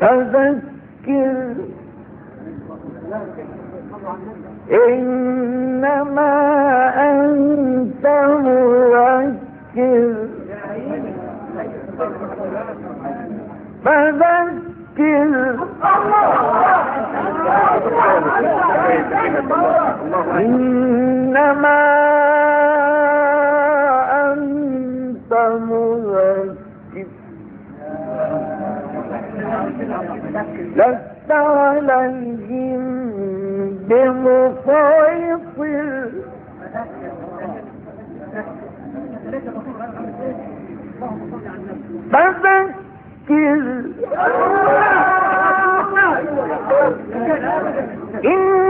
فذكر إنما أنت مذكر. فذكر لست عليهم بمسيطر فذكر. إنما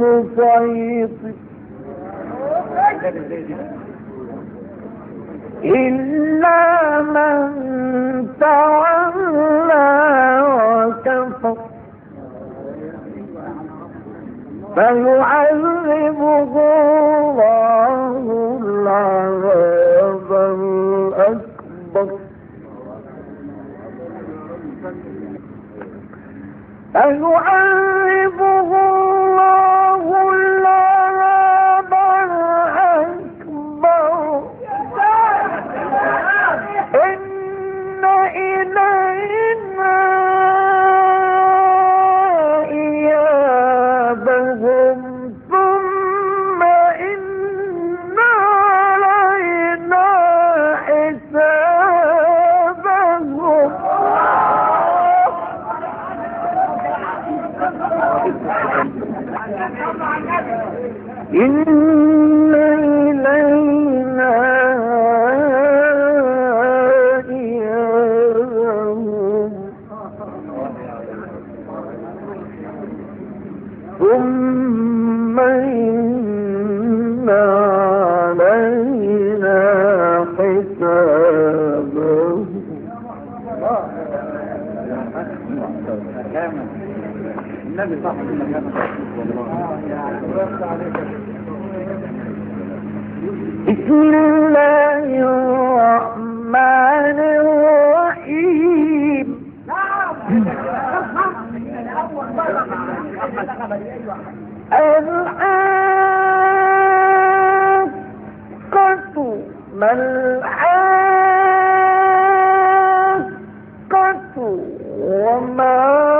بمسيطر إلا من تولى وكفر فيعذبه الله العذاب الأكبر. فيعذبه إن إلينا إيابهم ثم إن علينا حسابهم النبي المكان بسم الله الرحمن الرحيم. الحاقة ما الحاقة وما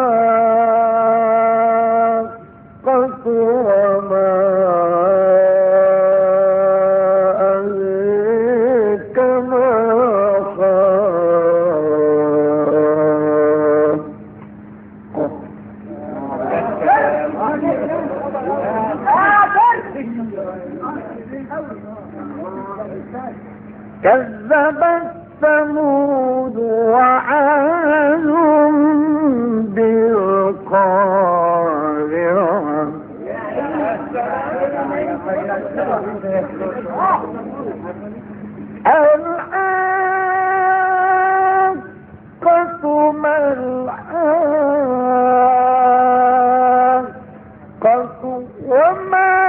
كذبت ثمود وعاد بالقارعة الحاقة ما الحاقة وما